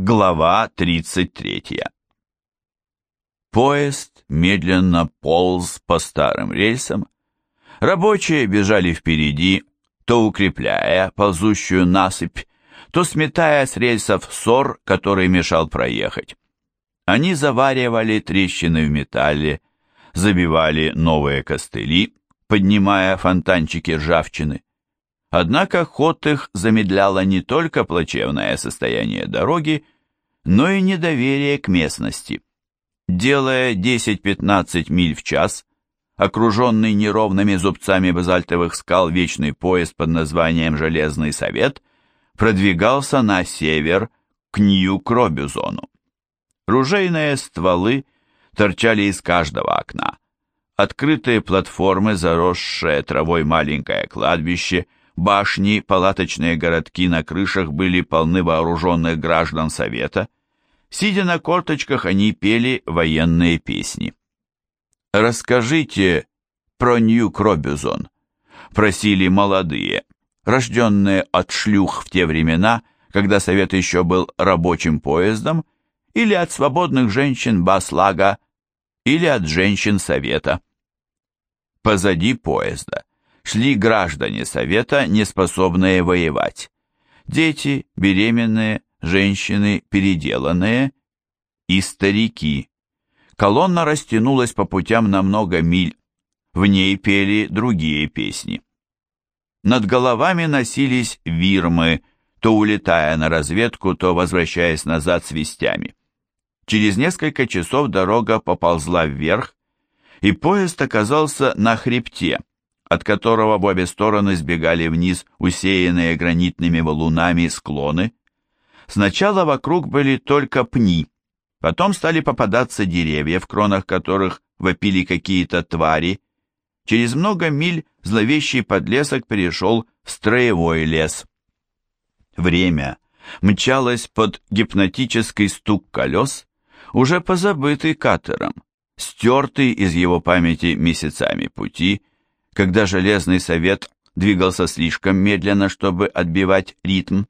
Глава 33 Поезд медленно полз по старым рельсам. Рабочие бежали впереди, то укрепляя ползущую насыпь, то сметая с рельсов ссор, который мешал проехать. Они заваривали трещины в металле, забивали новые костыли, поднимая фонтанчики ржавчины. Однако ход их замедляло не только плачевное состояние дороги, но и недоверие к местности. Делая 10-15 миль в час, окруженный неровными зубцами базальтовых скал вечный поезд под названием «Железный совет» продвигался на север к Нью-Кробюзону. Ружейные стволы торчали из каждого окна. Открытые платформы, заросшее травой маленькое кладбище – Башни, палаточные городки на крышах были полны вооруженных граждан Совета. Сидя на корточках, они пели военные песни. «Расскажите про Нью-Кробюзон», — просили молодые, рожденные от шлюх в те времена, когда Совет еще был рабочим поездом, или от свободных женщин Баслага, или от женщин Совета. Позади поезда шли граждане Совета, не способные воевать. Дети, беременные, женщины, переделанные и старики. Колонна растянулась по путям на много миль. В ней пели другие песни. Над головами носились вирмы, то улетая на разведку, то возвращаясь назад с вестями. Через несколько часов дорога поползла вверх, и поезд оказался на хребте, от которого в обе стороны сбегали вниз усеянные гранитными валунами склоны. Сначала вокруг были только пни, потом стали попадаться деревья, в кронах которых вопили какие-то твари. Через много миль зловещий подлесок перешел в строевой лес. Время мчалось под гипнотический стук колес, уже позабытый катером, стертый из его памяти месяцами пути, когда Железный Совет двигался слишком медленно, чтобы отбивать ритм.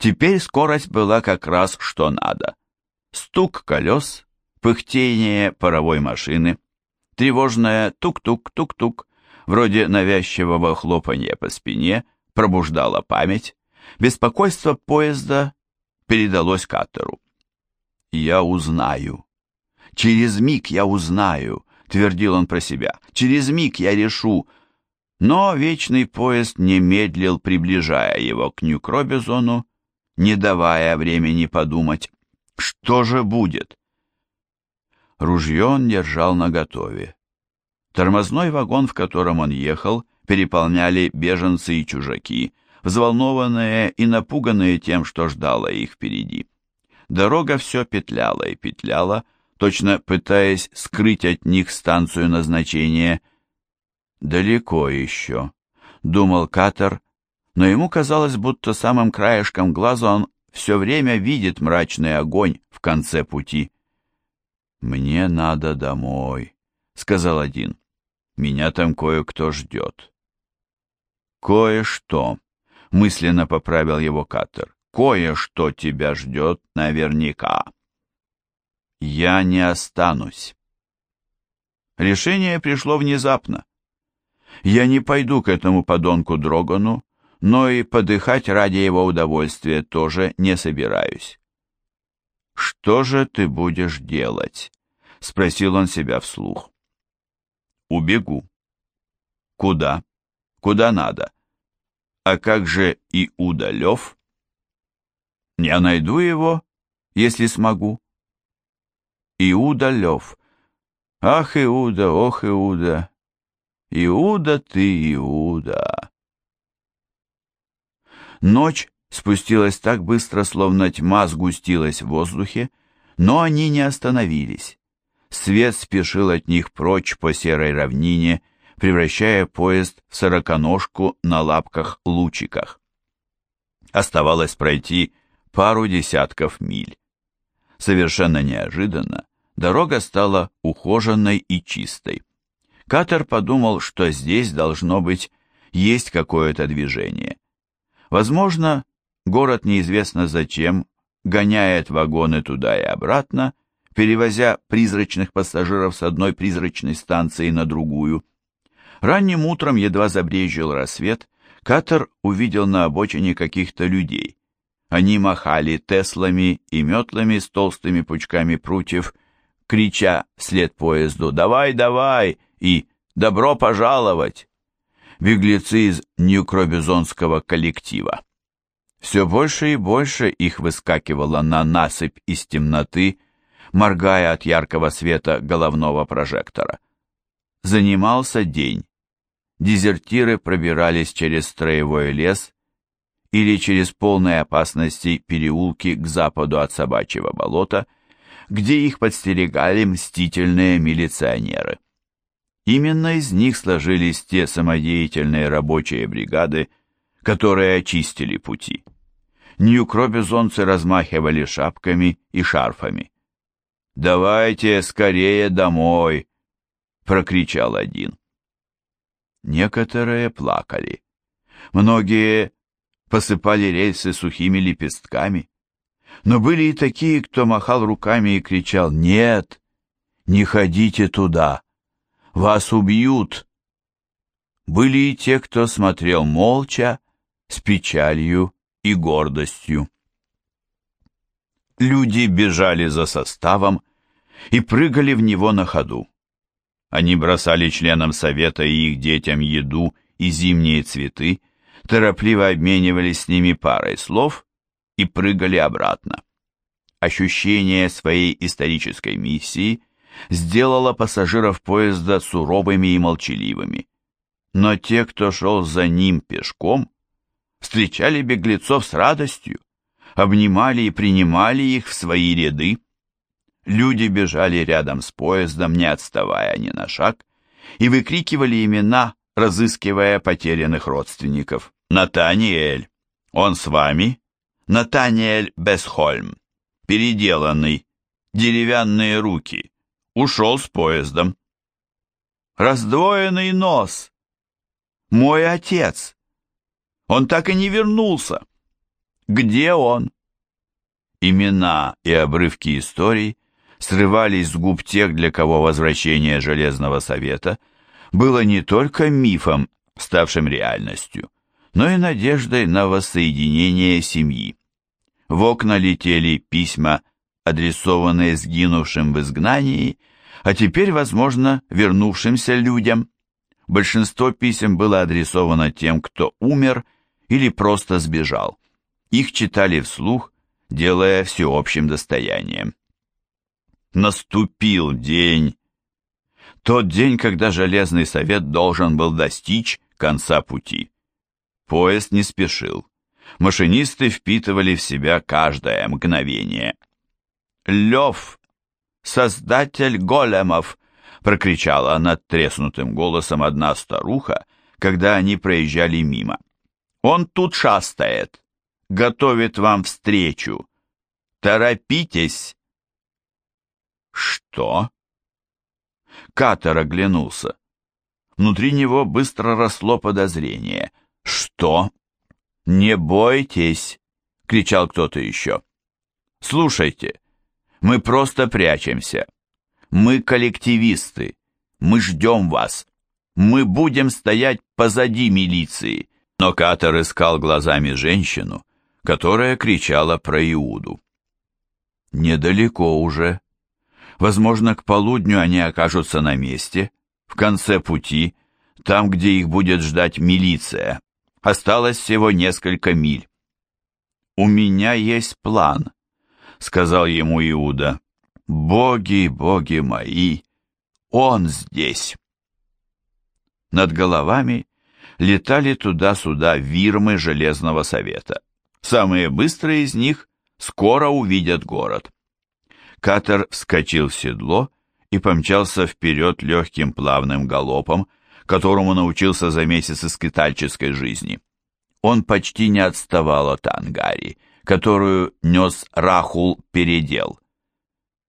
Теперь скорость была как раз что надо. Стук колес, пыхтение паровой машины, тревожное тук-тук-тук-тук, вроде навязчивого хлопанья по спине, пробуждало память, беспокойство поезда передалось катеру. «Я узнаю. Через миг я узнаю. — твердил он про себя. «Через миг я решу». Но вечный поезд не медлил, приближая его к Нью-Кробизону, не давая времени подумать, что же будет. Ружье он держал наготове. Тормозной вагон, в котором он ехал, переполняли беженцы и чужаки, взволнованные и напуганные тем, что ждало их впереди. Дорога все петляла и петляла, точно пытаясь скрыть от них станцию назначения. «Далеко еще», — думал Катер, но ему казалось, будто самым краешком глаза он все время видит мрачный огонь в конце пути. «Мне надо домой», — сказал один. «Меня там кое-кто ждет». «Кое-что», — мысленно поправил его Катер. «Кое-что тебя ждет наверняка». Я не останусь. Решение пришло внезапно. Я не пойду к этому подонку Дрогану, но и подыхать ради его удовольствия тоже не собираюсь. «Что же ты будешь делать?» — спросил он себя вслух. «Убегу». «Куда?» «Куда надо?» «А как же Иуда Лев?» «Я найду его, если смогу». Иуда Лев. Ах, Иуда, ох, Иуда, Иуда ты, Иуда. Ночь спустилась так быстро, словно тьма сгустилась в воздухе, но они не остановились. Свет спешил от них прочь по серой равнине, превращая поезд в сороконожку на лапках-лучиках. Оставалось пройти пару десятков миль. Совершенно неожиданно дорога стала ухоженной и чистой. Катер подумал, что здесь должно быть есть какое-то движение. Возможно, город неизвестно зачем гоняет вагоны туда и обратно, перевозя призрачных пассажиров с одной призрачной станции на другую. Ранним утром едва забрезжил рассвет, Катер увидел на обочине каких-то людей. Они махали теслами и метлами с толстыми пучками прутьев, крича вслед поезду «Давай, давай!» и «Добро пожаловать!» Беглецы из Нью-Кробизонского коллектива. Все больше и больше их выскакивало на насыпь из темноты, моргая от яркого света головного прожектора. Занимался день. Дезертиры пробирались через строевой лес или через полные опасности переулки к западу от собачьего болота, где их подстерегали мстительные милиционеры. Именно из них сложились те самодеятельные рабочие бригады, которые очистили пути. Нью-кробизонцы размахивали шапками и шарфами. «Давайте скорее домой!» — прокричал один. Некоторые плакали. Многие посыпали рельсы сухими лепестками. Но были и такие, кто махал руками и кричал «Нет! Не ходите туда! Вас убьют!» Были и те, кто смотрел молча, с печалью и гордостью. Люди бежали за составом и прыгали в него на ходу. Они бросали членам совета и их детям еду и зимние цветы, торопливо обменивались с ними парой слов и прыгали обратно. Ощущение своей исторической миссии сделало пассажиров поезда суровыми и молчаливыми. Но те, кто шел за ним пешком, встречали беглецов с радостью, обнимали и принимали их в свои ряды. Люди бежали рядом с поездом, не отставая ни на шаг, и выкрикивали имена, разыскивая потерянных родственников. «Натаниэль! Он с вами?» «Натаниэль Бесхольм, переделанный, деревянные руки, ушел с поездом». «Раздвоенный нос! Мой отец! Он так и не вернулся! Где он?» Имена и обрывки историй срывались с губ тех, для кого возвращение Железного Совета было не только мифом, ставшим реальностью, но и надеждой на воссоединение семьи. В окна летели письма, адресованные сгинувшим в изгнании, а теперь, возможно, вернувшимся людям. Большинство писем было адресовано тем, кто умер или просто сбежал. Их читали вслух, делая всеобщим достоянием. Наступил день. Тот день, когда Железный Совет должен был достичь конца пути. Поезд не спешил. Машинисты впитывали в себя каждое мгновение. «Лев! Создатель големов!» — прокричала над треснутым голосом одна старуха, когда они проезжали мимо. «Он тут шастает, готовит вам встречу. Торопитесь!» «Что?» Катер оглянулся. Внутри него быстро росло подозрение — «Что?» «Не бойтесь!» — кричал кто-то еще. «Слушайте, мы просто прячемся. Мы коллективисты. Мы ждем вас. Мы будем стоять позади милиции». Но Катер искал глазами женщину, которая кричала про Иуду. «Недалеко уже. Возможно, к полудню они окажутся на месте, в конце пути, там, где их будет ждать милиция. Осталось всего несколько миль. «У меня есть план», — сказал ему Иуда. «Боги, боги мои, он здесь!» Над головами летали туда-сюда вирмы Железного Совета. Самые быстрые из них скоро увидят город. Катер вскочил в седло и помчался вперед легким плавным галопом, которому научился за месяцы скитальческой жизни. Он почти не отставал от Ангари, которую нес Рахул передел.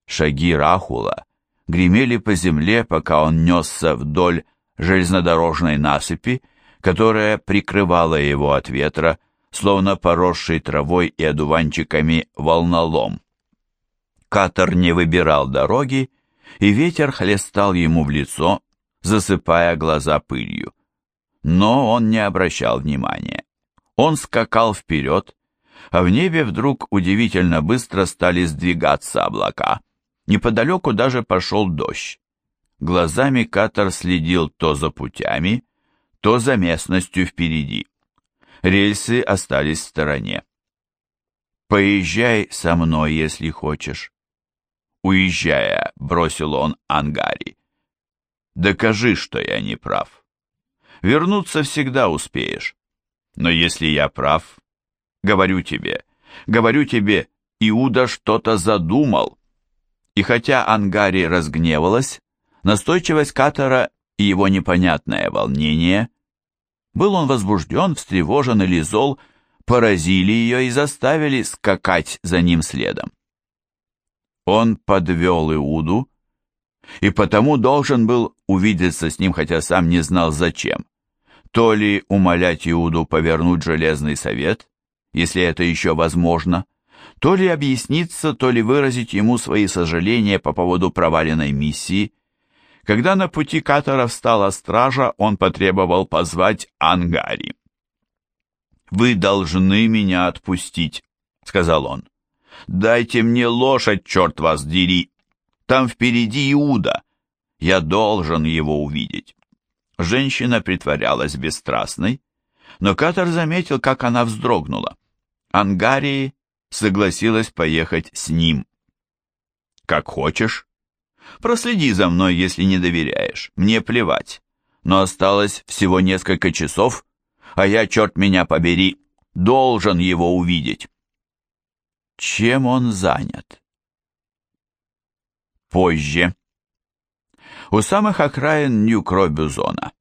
Шаги Рахула гремели по земле, пока он несся вдоль железнодорожной насыпи, которая прикрывала его от ветра, словно поросший травой и одуванчиками волнолом. Катер не выбирал дороги, и ветер хлестал ему в лицо, засыпая глаза пылью. Но он не обращал внимания. Он скакал вперед, а в небе вдруг удивительно быстро стали сдвигаться облака. Неподалеку даже пошел дождь. Глазами Катер следил то за путями, то за местностью впереди. Рельсы остались в стороне. «Поезжай со мной, если хочешь». Уезжая, бросил он Ангари. «Докажи, что я не прав. Вернуться всегда успеешь. Но если я прав, говорю тебе, говорю тебе, Иуда что-то задумал». И хотя Ангари разгневалась, настойчивость Катара и его непонятное волнение был он возбужден, встревожен или зол, поразили ее и заставили скакать за ним следом. Он подвел Иуду, и потому должен был увидеться с ним, хотя сам не знал зачем. То ли умолять Иуду повернуть железный совет, если это еще возможно, то ли объясниться, то ли выразить ему свои сожаления по поводу проваленной миссии, когда на пути Катара встала стража, он потребовал позвать Ангари. «Вы должны меня отпустить», — сказал он. «Дайте мне лошадь, черт вас дери! Там впереди Иуда. Я должен его увидеть». Женщина притворялась бесстрастной, но Катар заметил, как она вздрогнула. Ангарии согласилась поехать с ним. «Как хочешь», Проследи за мной, если не доверяешь. Мне плевать. Но осталось всего несколько часов, а я, черт меня побери, должен его увидеть. Чем он занят? Позже. У самых окраин Нью-Кробюзона.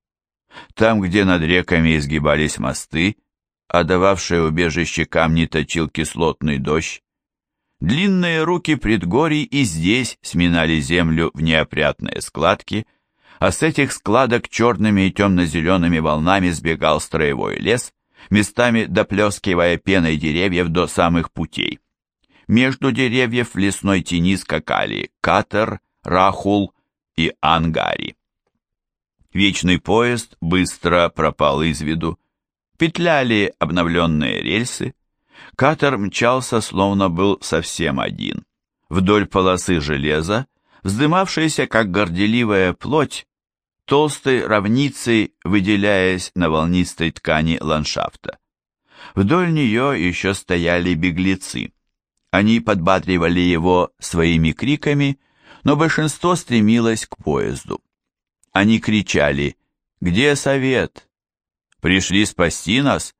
Там, где над реками изгибались мосты, а дававшие убежище камни точил кислотный дождь, Длинные руки предгорий и здесь сминали землю в неопрятные складки, а с этих складок черными и темно-зелеными волнами сбегал строевой лес, местами доплескивая пеной деревьев до самых путей. Между деревьев в лесной тени скакали Катер, Рахул и Ангари. Вечный поезд быстро пропал из виду. Петляли обновленные рельсы, Катер мчался, словно был совсем один. Вдоль полосы железа, вздымавшаяся, как горделивая плоть, толстой равницей выделяясь на волнистой ткани ландшафта. Вдоль нее еще стояли беглецы. Они подбадривали его своими криками, но большинство стремилось к поезду. Они кричали «Где совет? Пришли спасти нас?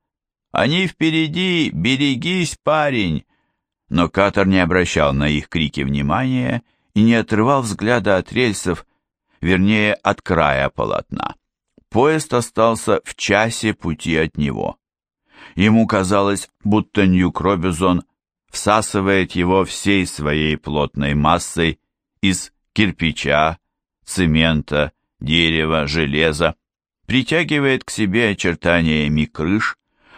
Они впереди! Берегись, парень!» Но Катер не обращал на их крики внимания и не отрывал взгляда от рельсов, вернее, от края полотна. Поезд остался в часе пути от него. Ему казалось, будто Нью-Кробизон всасывает его всей своей плотной массой из кирпича, цемента, дерева, железа, притягивает к себе очертаниями крыш,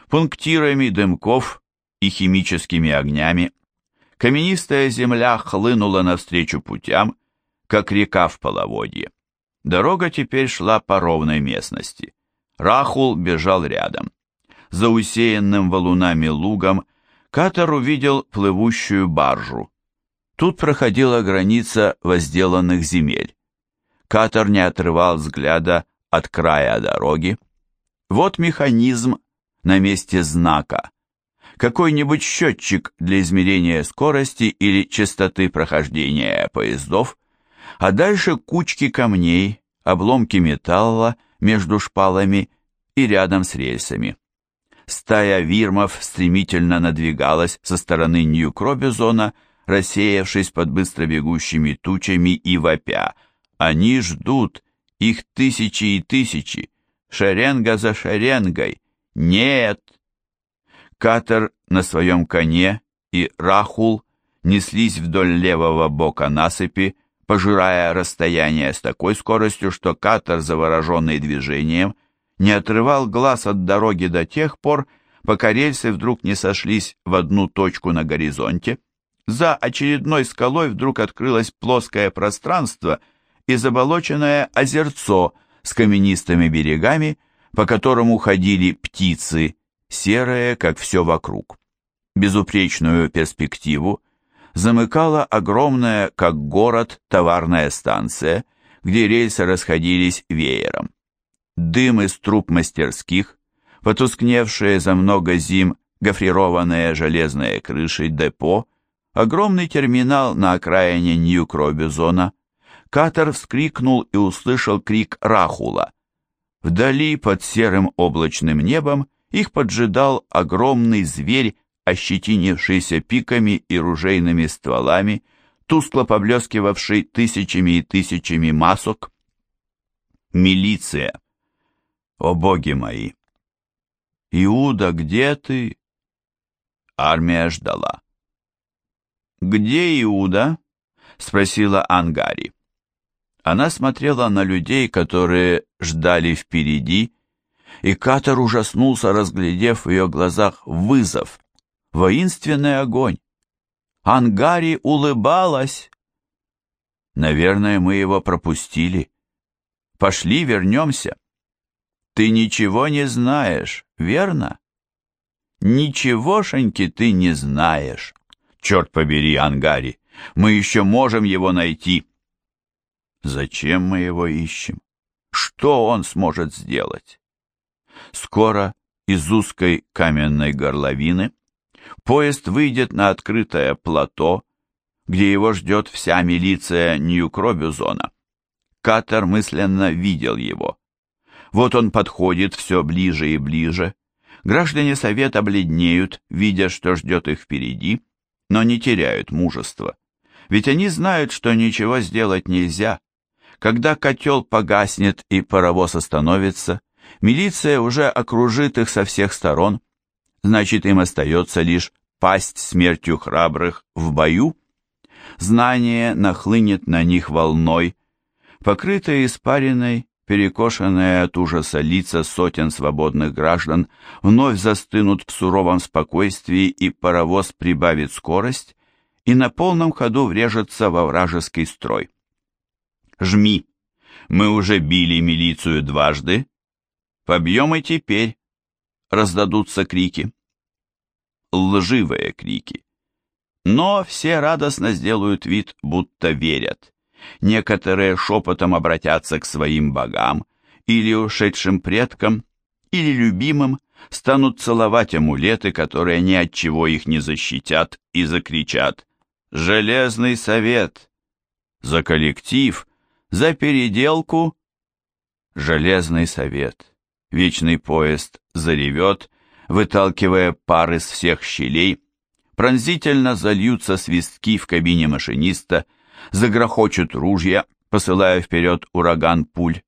пунктирами дымков и химическими огнями. Каменистая земля хлынула навстречу путям, как река в половодье. Дорога теперь шла по ровной местности. Рахул бежал рядом. За усеянным валунами лугом Катар увидел плывущую баржу. Тут проходила граница возделанных земель. Катар не отрывал взгляда от края дороги. Вот механизм, на месте знака, какой-нибудь счетчик для измерения скорости или частоты прохождения поездов, а дальше кучки камней, обломки металла между шпалами и рядом с рельсами. Стая вирмов стремительно надвигалась со стороны Нью-Кробизона, рассеявшись под быстро бегущими тучами и вопя. Они ждут, их тысячи и тысячи, шеренга за шеренгой, «Нет!» Катер на своем коне и Рахул неслись вдоль левого бока насыпи, пожирая расстояние с такой скоростью, что Катер, завороженный движением, не отрывал глаз от дороги до тех пор, пока рельсы вдруг не сошлись в одну точку на горизонте. За очередной скалой вдруг открылось плоское пространство и заболоченное озерцо с каменистыми берегами, по которому ходили птицы, серые, как все вокруг. Безупречную перспективу замыкала огромная, как город, товарная станция, где рельсы расходились веером. Дым из труб мастерских, потускневшие за много зим гофрированные железные крыши депо, огромный терминал на окраине Нью-Кробизона. Катер вскрикнул и услышал крик Рахула. Вдали, под серым облачным небом, их поджидал огромный зверь, ощетинившийся пиками и ружейными стволами, тускло поблескивавший тысячами и тысячами масок. Милиция! О боги мои! Иуда, где ты? Армия ждала. «Где Иуда?» — спросила Ангари. Она смотрела на людей, которые ждали впереди, и Катер ужаснулся, разглядев в ее глазах вызов, воинственный огонь. Ангари улыбалась. Наверное, мы его пропустили. Пошли, вернемся. Ты ничего не знаешь, верно? Ничегошеньки ты не знаешь. Черт побери, Ангари, мы еще можем его найти. Зачем мы его ищем? Что он сможет сделать? Скоро из узкой каменной горловины поезд выйдет на открытое плато, где его ждет вся милиция Нью-Кробюзона. Катер мысленно видел его. Вот он подходит все ближе и ближе. Граждане Совета бледнеют, видя, что ждет их впереди, но не теряют мужества. Ведь они знают, что ничего сделать нельзя. Когда котел погаснет и паровоз остановится, милиция уже окружит их со всех сторон, значит им остается лишь пасть смертью храбрых в бою. Знание нахлынет на них волной, покрытые испариной, перекошенные от ужаса лица сотен свободных граждан вновь застынут в суровом спокойствии, и паровоз прибавит скорость и на полном ходу врежется во вражеский строй. «Жми! Мы уже били милицию дважды. Побьем и теперь!» раздадутся крики. Лживые крики. Но все радостно сделают вид, будто верят. Некоторые шепотом обратятся к своим богам, или ушедшим предкам, или любимым, станут целовать амулеты, которые ни от чего их не защитят, и закричат «Железный совет!» За коллектив, за переделку Железный совет. Вечный поезд заревет, выталкивая пар из всех щелей, пронзительно зальются свистки в кабине машиниста, загрохочут ружья, посылая вперед ураган пуль.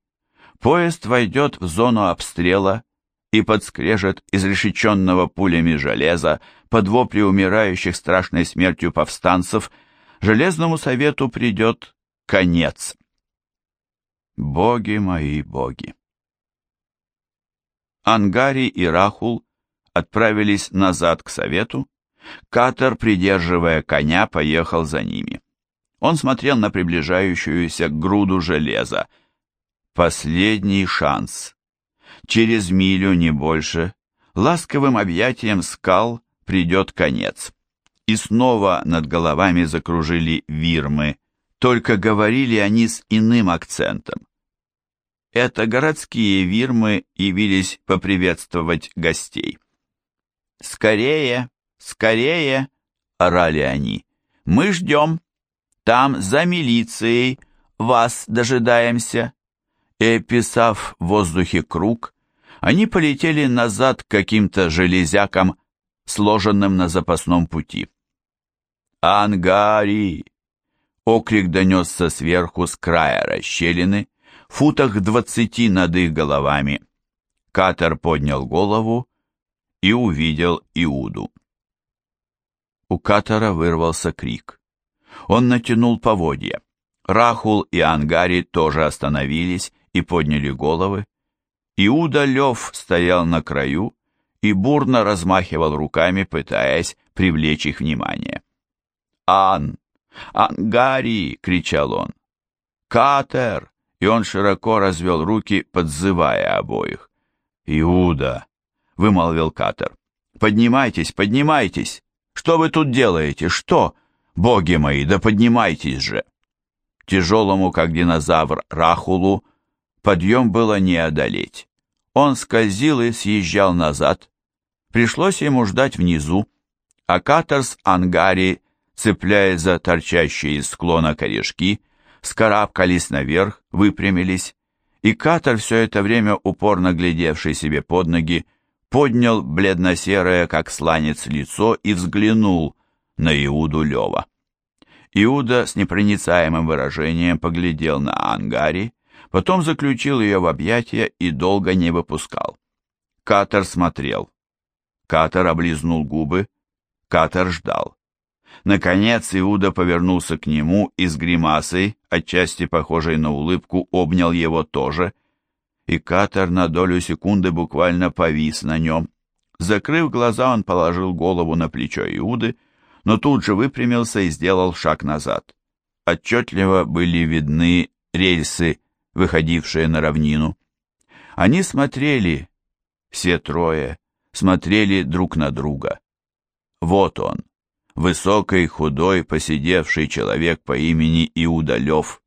Поезд войдет в зону обстрела и подскрежет изрешеченного пулями железа под вопли умирающих страшной смертью повстанцев, Железному Совету придет конец. Боги мои, боги! Ангари и Рахул отправились назад к Совету, Катер, придерживая коня, поехал за ними. Он смотрел на приближающуюся груду железа. Последний шанс. Через милю, не больше, ласковым объятием скал придет конец. И снова над головами закружили вирмы, только говорили они с иным акцентом. Это городские вирмы явились поприветствовать гостей. «Скорее, скорее!» — орали они. «Мы ждем. Там, за милицией, вас дожидаемся». И, описав в воздухе круг, они полетели назад к каким-то железякам, сложенным на запасном пути. «Ангари!» Окрик донесся сверху с края расщелины, футах двадцати над их головами. Катер поднял голову и увидел Иуду. У Катера вырвался крик. Он натянул поводья. Рахул и Ангари тоже остановились и подняли головы. Иуда Лев стоял на краю и бурно размахивал руками, пытаясь привлечь их внимание. «Ан! Ангари!» — кричал он. «Катер!» И он широко развел руки, подзывая обоих. «Иуда!» — вымолвил Катер. «Поднимайтесь, поднимайтесь! Что вы тут делаете? Что? Боги мои, да поднимайтесь же!» Тяжелому, как динозавр, Рахулу подъем было не одолеть. Он скользил и съезжал назад. Пришлось ему ждать внизу, а Катерс Ангари, цепляясь за торчащие из склона корешки, скарабкались наверх, выпрямились, и Катер, все это время упорно глядевший себе под ноги, поднял бледно-серое, как сланец, лицо и взглянул на Иуду Лева. Иуда с непроницаемым выражением поглядел на Ангари, потом заключил ее в объятия и долго не выпускал. Катер смотрел. Катер облизнул губы. Катер ждал. Наконец Иуда повернулся к нему и с гримасой, отчасти похожей на улыбку, обнял его тоже, и Катер на долю секунды буквально повис на нем. Закрыв глаза, он положил голову на плечо Иуды, но тут же выпрямился и сделал шаг назад. Отчетливо были видны рельсы, выходившие на равнину. Они смотрели, все трое, смотрели друг на друга. Вот он, высокий, худой, посидевший человек по имени Иуда Лев.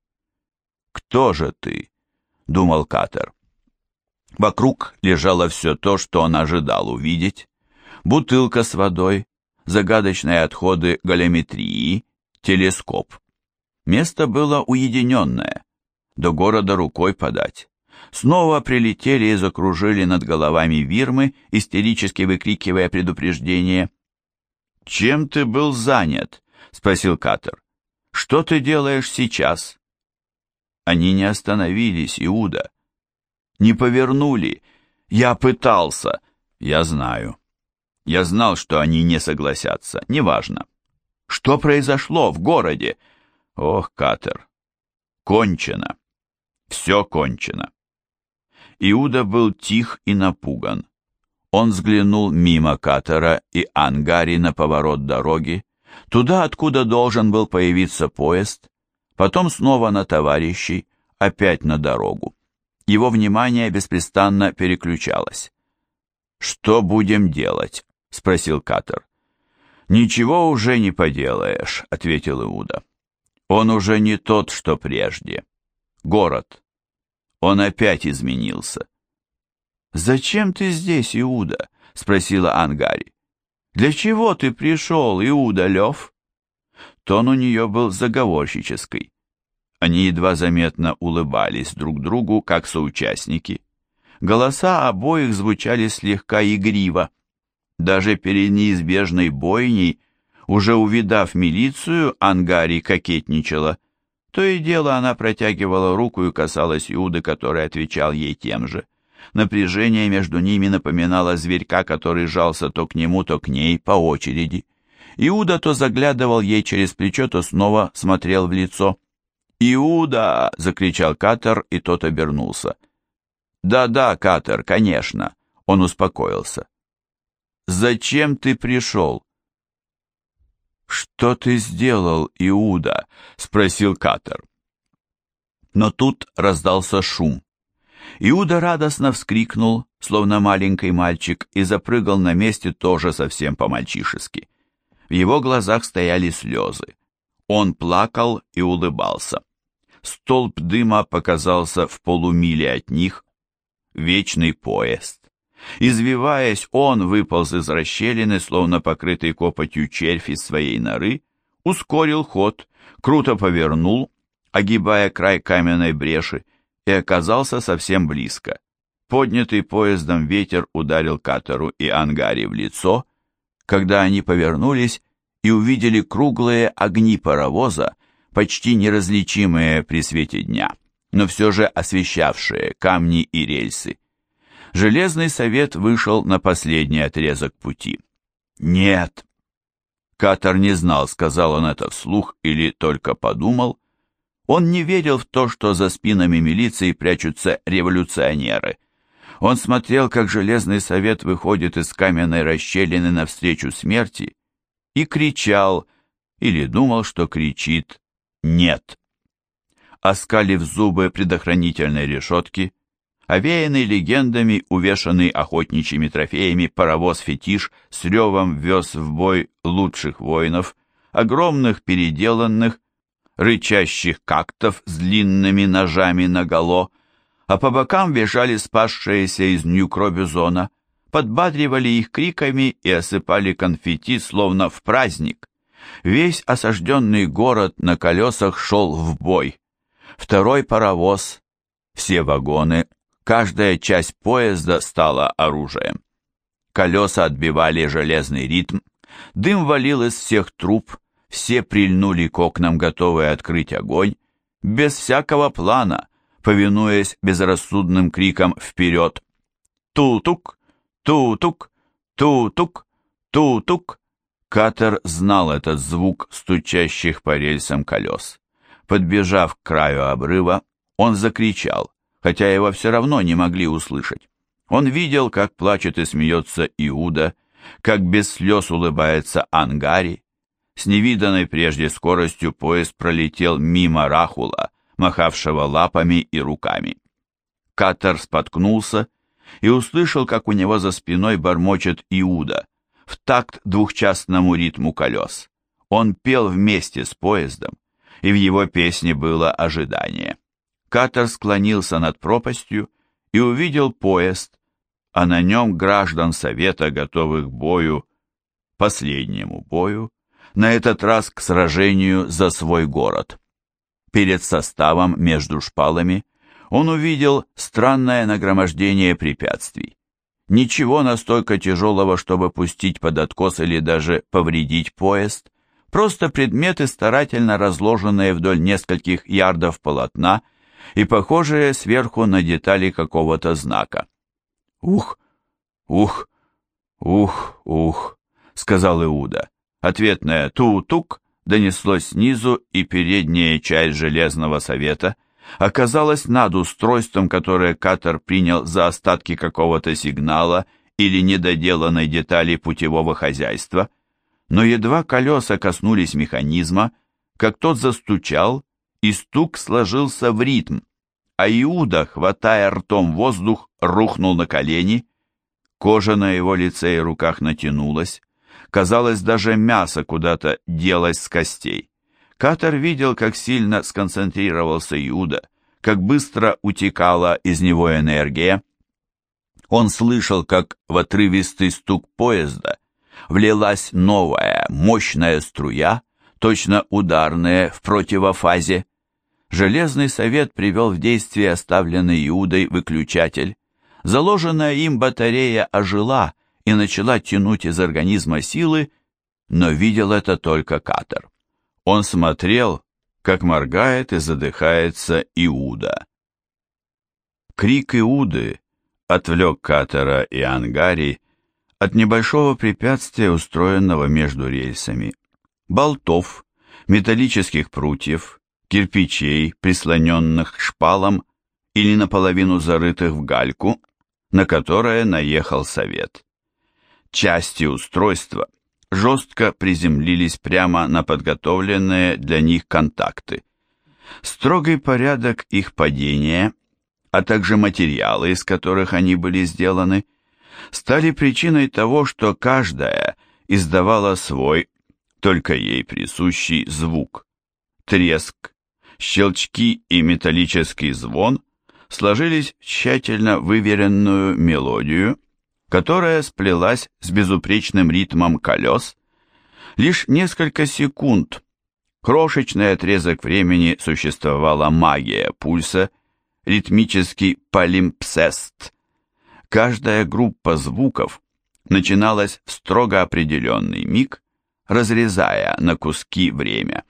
«Кто же ты?» — думал Катер. Вокруг лежало все то, что он ожидал увидеть. Бутылка с водой, загадочные отходы галеметрии, телескоп. Место было уединенное, до города рукой подать. Снова прилетели и закружили над головами вирмы, истерически выкрикивая предупреждение. «Чем ты был занят?» — спросил Катер. «Что ты делаешь сейчас?» Они не остановились, Иуда. Не повернули. Я пытался. Я знаю. Я знал, что они не согласятся. Неважно. Что произошло в городе? Ох, Катер. Кончено. Все кончено. Иуда был тих и напуган. Он взглянул мимо Катера и Ангари на поворот дороги, туда, откуда должен был появиться поезд, потом снова на товарищей, опять на дорогу. Его внимание беспрестанно переключалось. «Что будем делать?» — спросил Катер. «Ничего уже не поделаешь», — ответил Иуда. «Он уже не тот, что прежде. Город. Он опять изменился. «Зачем ты здесь, Иуда?» — спросила Ангари. «Для чего ты пришел, Иуда Лев?» Тон у нее был заговорщический. Они едва заметно улыбались друг другу, как соучастники. Голоса обоих звучали слегка игриво. Даже перед неизбежной бойней, уже увидав милицию, Ангари кокетничала. То и дело она протягивала руку и касалась Иуды, который отвечал ей тем же. Напряжение между ними напоминало зверька, который жался то к нему, то к ней по очереди. Иуда то заглядывал ей через плечо, то снова смотрел в лицо. «Иуда!» — закричал Катер, и тот обернулся. «Да-да, Катер, конечно!» — он успокоился. «Зачем ты пришел?» «Что ты сделал, Иуда?» — спросил Катер. Но тут раздался шум. Иуда радостно вскрикнул, словно маленький мальчик, и запрыгал на месте тоже совсем по-мальчишески. В его глазах стояли слезы. Он плакал и улыбался. Столб дыма показался в полумиле от них. Вечный поезд. Извиваясь, он выполз из расщелины, словно покрытый копотью червь из своей норы, ускорил ход, круто повернул, огибая край каменной бреши, и оказался совсем близко. Поднятый поездом ветер ударил катеру и ангаре в лицо, когда они повернулись и увидели круглые огни паровоза, почти неразличимые при свете дня, но все же освещавшие камни и рельсы. Железный совет вышел на последний отрезок пути. «Нет!» Катер не знал, сказал он это вслух или только подумал, он не верил в то, что за спинами милиции прячутся революционеры. Он смотрел, как Железный Совет выходит из каменной расщелины навстречу смерти, и кричал, или думал, что кричит «нет». Оскалив зубы предохранительной решетки, Овеянный легендами, увешанный охотничьими трофеями, паровоз-фетиш с ревом вез в бой лучших воинов, огромных переделанных, рычащих кактов с длинными ножами наголо, а по бокам вешали спасшиеся из Нью-Кробюзона, подбадривали их криками и осыпали конфетти, словно в праздник. Весь осажденный город на колесах шел в бой. Второй паровоз, все вагоны, Каждая часть поезда стала оружием. Колеса отбивали железный ритм, дым валил из всех труб, все прильнули к окнам, готовые открыть огонь, без всякого плана, повинуясь безрассудным крикам вперед. Ту-тук, ту-тук, ту-тук, ту-тук. Катер знал этот звук стучащих по рельсам колес. Подбежав к краю обрыва, он закричал хотя его все равно не могли услышать. Он видел, как плачет и смеется Иуда, как без слез улыбается Ангари. С невиданной прежде скоростью поезд пролетел мимо Рахула, махавшего лапами и руками. Катер споткнулся и услышал, как у него за спиной бормочет Иуда, в такт двухчастному ритму колес. Он пел вместе с поездом, и в его песне было ожидание. Катер склонился над пропастью и увидел поезд, а на нем граждан Совета, готовых к бою, последнему бою, на этот раз к сражению за свой город. Перед составом между шпалами он увидел странное нагромождение препятствий. Ничего настолько тяжелого, чтобы пустить под откос или даже повредить поезд, просто предметы, старательно разложенные вдоль нескольких ярдов полотна и похожие сверху на детали какого-то знака. «Ух, ух, ух, ух», — сказал Иуда. Ответное «ту-тук» донеслось снизу, и передняя часть Железного Совета оказалась над устройством, которое Катер принял за остатки какого-то сигнала или недоделанной детали путевого хозяйства, но едва колеса коснулись механизма, как тот застучал, и стук сложился в ритм, а Иуда, хватая ртом воздух, рухнул на колени. Кожа на его лице и руках натянулась. Казалось, даже мясо куда-то делось с костей. Катер видел, как сильно сконцентрировался Иуда, как быстро утекала из него энергия. Он слышал, как в отрывистый стук поезда влилась новая, мощная струя, точно ударная в противофазе. Железный совет привел в действие оставленный Иудой выключатель. Заложенная им батарея ожила и начала тянуть из организма силы, но видел это только Катер. Он смотрел, как моргает и задыхается Иуда. Крик Иуды отвлек Катера и Ангари от небольшого препятствия, устроенного между рельсами. Болтов, металлических прутьев, кирпичей, прислоненных к шпалам или наполовину зарытых в гальку, на которое наехал совет. Части устройства жестко приземлились прямо на подготовленные для них контакты. Строгий порядок их падения, а также материалы, из которых они были сделаны, стали причиной того, что каждая издавала свой, только ей присущий звук. Треск, щелчки и металлический звон сложились в тщательно выверенную мелодию, которая сплелась с безупречным ритмом колес. Лишь несколько секунд, крошечный отрезок времени существовала магия пульса, ритмический полимпсест. Каждая группа звуков начиналась в строго определенный миг, разрезая на куски время.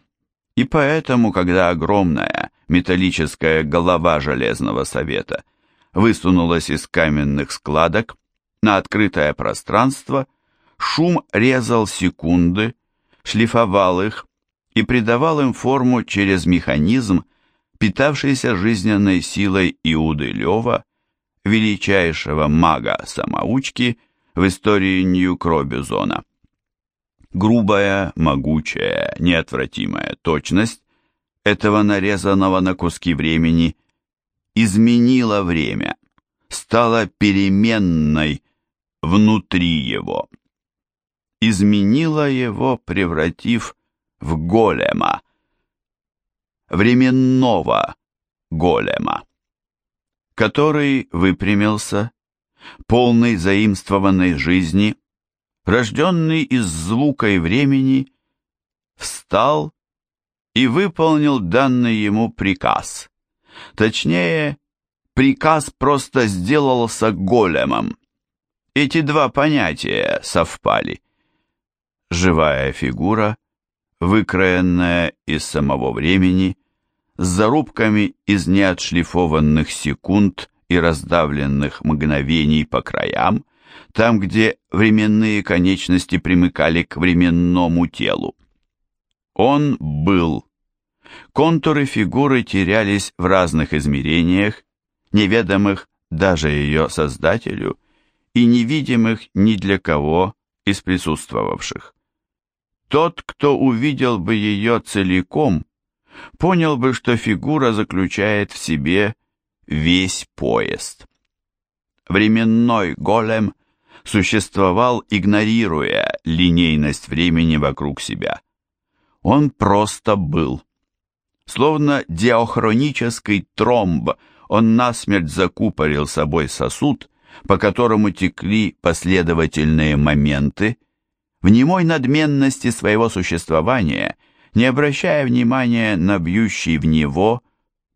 И поэтому, когда огромная металлическая голова Железного Совета высунулась из каменных складок на открытое пространство, шум резал секунды, шлифовал их и придавал им форму через механизм, питавшийся жизненной силой Иуды Лева, величайшего мага-самоучки в истории Нью-Кробюзона. Грубая, могучая, неотвратимая точность этого нарезанного на куски времени изменила время, стала переменной внутри его. Изменила его, превратив в голема, временного голема, который выпрямился, полный заимствованной жизни, рожденный из звука и времени, встал и выполнил данный ему приказ. Точнее, приказ просто сделался големом. Эти два понятия совпали. Живая фигура, выкроенная из самого времени, с зарубками из неотшлифованных секунд и раздавленных мгновений по краям, там, где временные конечности примыкали к временному телу. Он был. Контуры фигуры терялись в разных измерениях, неведомых даже ее создателю и невидимых ни для кого из присутствовавших. Тот, кто увидел бы ее целиком, понял бы, что фигура заключает в себе весь поезд. Временной голем существовал, игнорируя линейность времени вокруг себя. Он просто был. Словно диахронический тромб, он насмерть закупорил собой сосуд, по которому текли последовательные моменты, в немой надменности своего существования, не обращая внимания на бьющий в него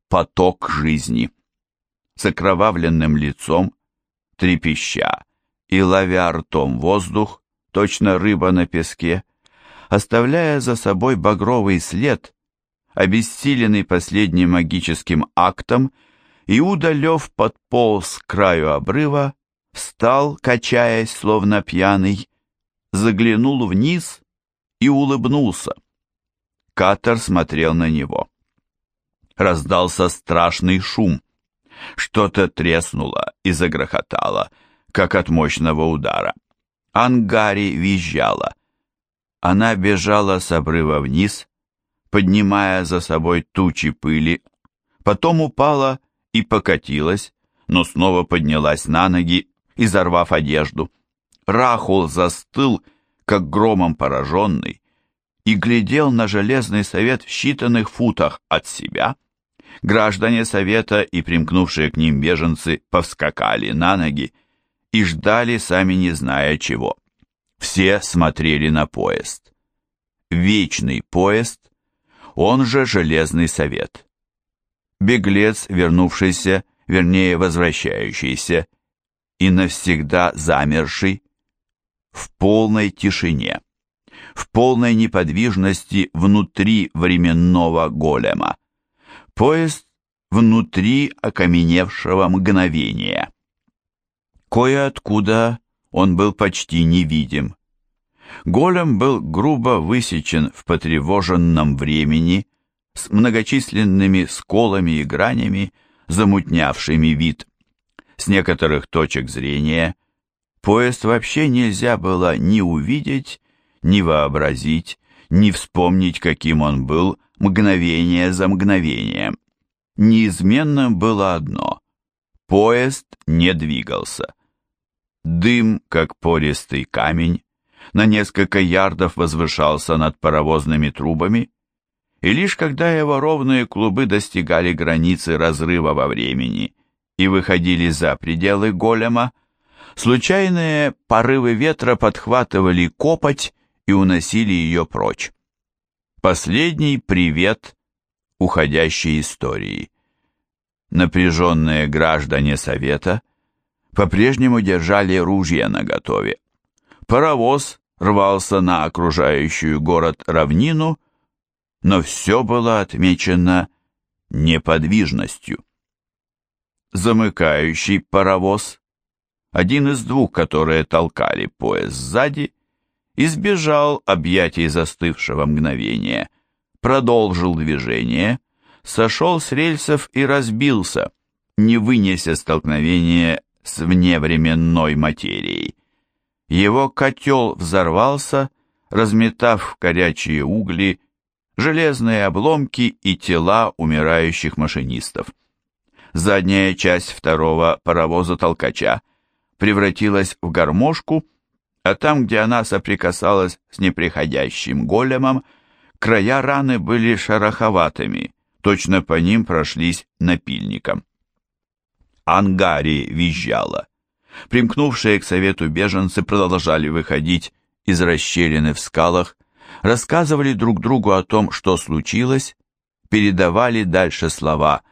поток жизни. С окровавленным лицом, трепеща и ловя ртом воздух, точно рыба на песке, оставляя за собой багровый след, обессиленный последним магическим актом, Иуда Лев подполз к краю обрыва, встал, качаясь, словно пьяный, заглянул вниз и улыбнулся. Катер смотрел на него. Раздался страшный шум. Что-то треснуло и загрохотало, как от мощного удара. Ангари визжала. Она бежала с обрыва вниз, поднимая за собой тучи пыли, потом упала и покатилась, но снова поднялась на ноги, изорвав одежду. Рахул застыл, как громом пораженный, и глядел на железный совет в считанных футах от себя. Граждане совета и примкнувшие к ним беженцы повскакали на ноги и ждали, сами не зная чего. Все смотрели на поезд. Вечный поезд, он же Железный Совет. Беглец, вернувшийся, вернее возвращающийся, и навсегда замерший, в полной тишине, в полной неподвижности внутри временного голема. Поезд внутри окаменевшего мгновения. Кое-откуда он был почти невидим. Голем был грубо высечен в потревоженном времени с многочисленными сколами и гранями, замутнявшими вид. С некоторых точек зрения поезд вообще нельзя было ни увидеть, ни вообразить, ни вспомнить, каким он был мгновение за мгновением. Неизменным было одно – поезд не двигался. Дым, как пористый камень, на несколько ярдов возвышался над паровозными трубами, и лишь когда его ровные клубы достигали границы разрыва во времени и выходили за пределы голема, случайные порывы ветра подхватывали копоть и уносили ее прочь. Последний привет уходящей истории. Напряженные граждане Совета по-прежнему держали ружья наготове. Паровоз рвался на окружающую город равнину, но все было отмечено неподвижностью. Замыкающий паровоз, один из двух, которые толкали поезд сзади, избежал объятий застывшего мгновения, продолжил движение, сошел с рельсов и разбился, не вынеся столкновения с вневременной материей. Его котел взорвался, разметав в горячие угли железные обломки и тела умирающих машинистов. Задняя часть второго паровоза-толкача превратилась в гармошку, а там, где она соприкасалась с неприходящим големом, края раны были шероховатыми, точно по ним прошлись напильником. Ангари визжала. Примкнувшие к совету беженцы продолжали выходить из расщелины в скалах, рассказывали друг другу о том, что случилось, передавали дальше слова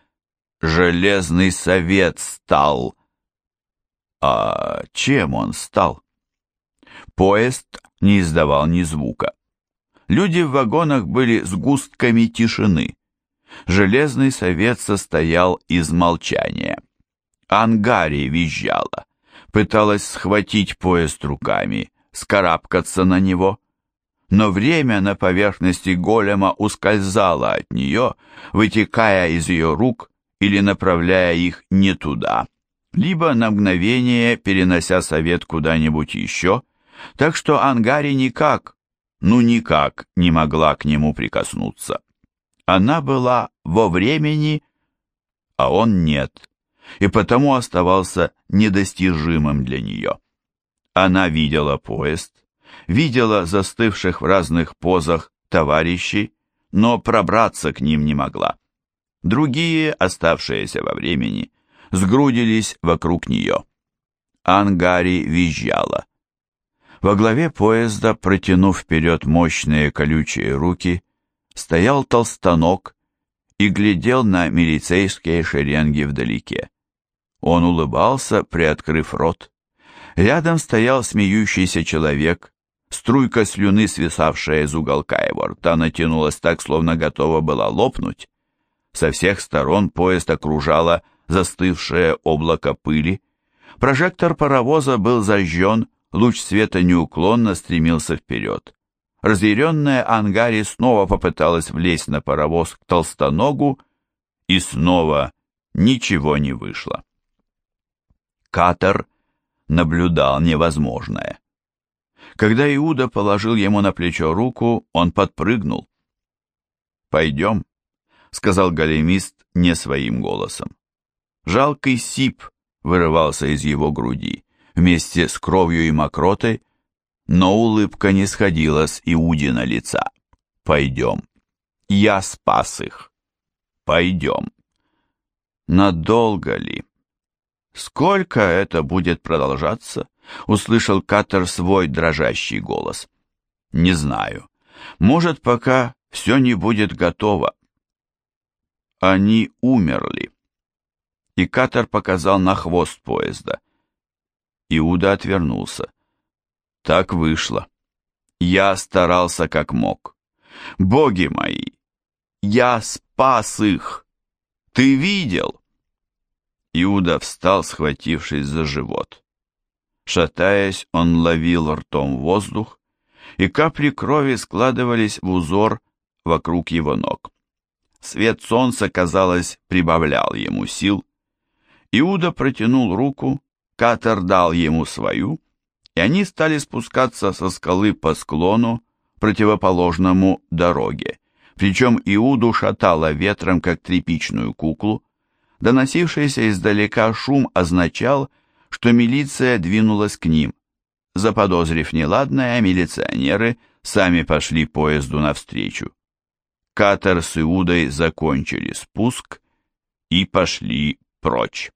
«Железный совет стал». А чем он стал? Поезд не издавал ни звука. Люди в вагонах были сгустками тишины. Железный совет состоял из молчания. Ангари визжала, пыталась схватить поезд руками, скарабкаться на него. Но время на поверхности голема ускользало от нее, вытекая из ее рук или направляя их не туда, либо на мгновение перенося совет куда-нибудь еще, так что Ангари никак, ну никак не могла к нему прикоснуться. Она была во времени, а он нет и потому оставался недостижимым для нее. Она видела поезд, видела застывших в разных позах товарищей, но пробраться к ним не могла. Другие, оставшиеся во времени, сгрудились вокруг нее. Ангари визжала. Во главе поезда, протянув вперед мощные колючие руки, стоял толстанок и глядел на милицейские шеренги вдалеке. Он улыбался, приоткрыв рот. Рядом стоял смеющийся человек. Струйка слюны, свисавшая из уголка его рта, натянулась так, словно готова была лопнуть. Со всех сторон поезд окружало застывшее облако пыли. Прожектор паровоза был зажжен, луч света неуклонно стремился вперед. Разъяренная Ангари снова попыталась влезть на паровоз к толстоногу, и снова ничего не вышло. Катер наблюдал невозможное. Когда Иуда положил ему на плечо руку, он подпрыгнул. «Пойдем», — сказал големист не своим голосом. Жалкий сип вырывался из его груди вместе с кровью и мокротой, но улыбка не сходила с Иудина лица. «Пойдем. Я спас их. Пойдем». Надолго ли? «Сколько это будет продолжаться?» — услышал Катер свой дрожащий голос. «Не знаю. Может, пока все не будет готово». Они умерли. И Катер показал на хвост поезда. Иуда отвернулся. Так вышло. Я старался как мог. Боги мои, я спас их. Ты видел? Иуда встал, схватившись за живот. Шатаясь, он ловил ртом воздух, и капли крови складывались в узор вокруг его ног. Свет солнца, казалось, прибавлял ему сил. Иуда протянул руку, Катер дал ему свою, и они стали спускаться со скалы по склону, противоположному дороге. Причем Иуду шатало ветром, как тряпичную куклу, Доносившийся издалека шум означал, что милиция двинулась к ним. Заподозрив неладное, милиционеры сами пошли поезду навстречу. Катер с Иудой закончили спуск и пошли прочь.